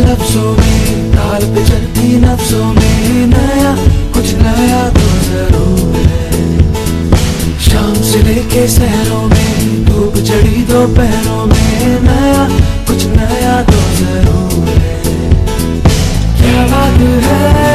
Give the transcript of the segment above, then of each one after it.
लफ्जों में, ताल पे चढ़ती नफ्सों में, नया, कुछ नया तो ज़रूर है। शाम से लेके शहरों में, धूप चढ़ी दोपहरों में, नया, कुछ नया तो ज़रूर है। क्या बात है?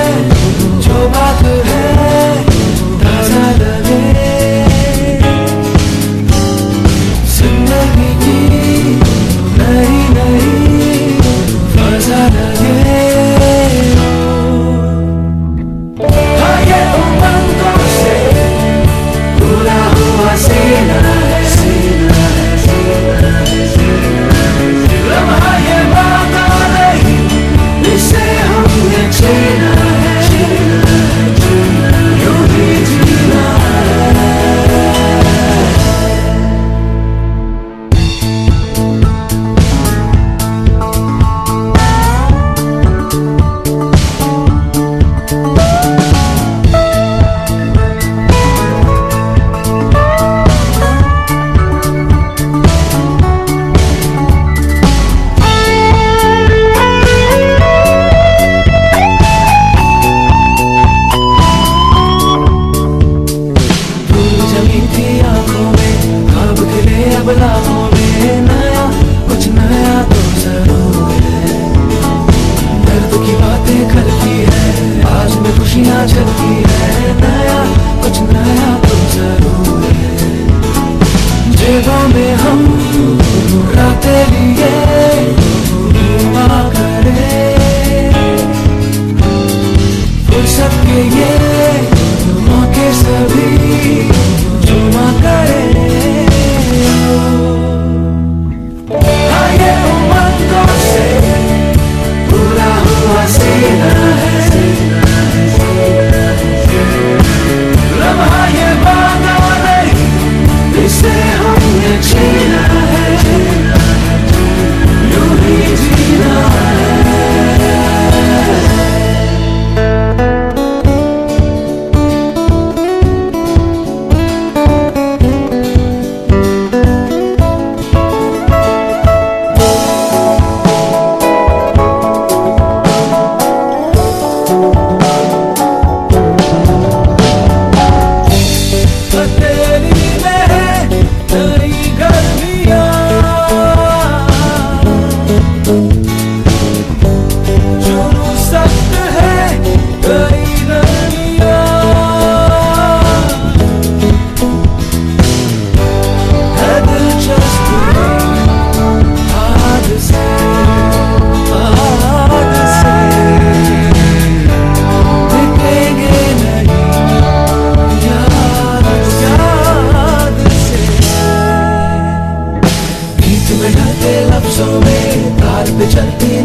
तेरा में हम लिए दुआ करें। फुर्सत के ये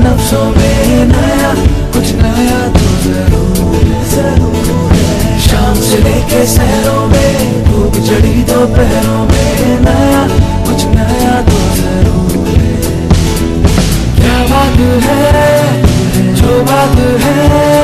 नया, कुछ नया तो ज़रूर ज़रूर। शाम से लेके शहरों में, धूप चढ़ी दोपहरों में, नया, कुछ नया तो ज़रूर। क्या बात है? जो बात है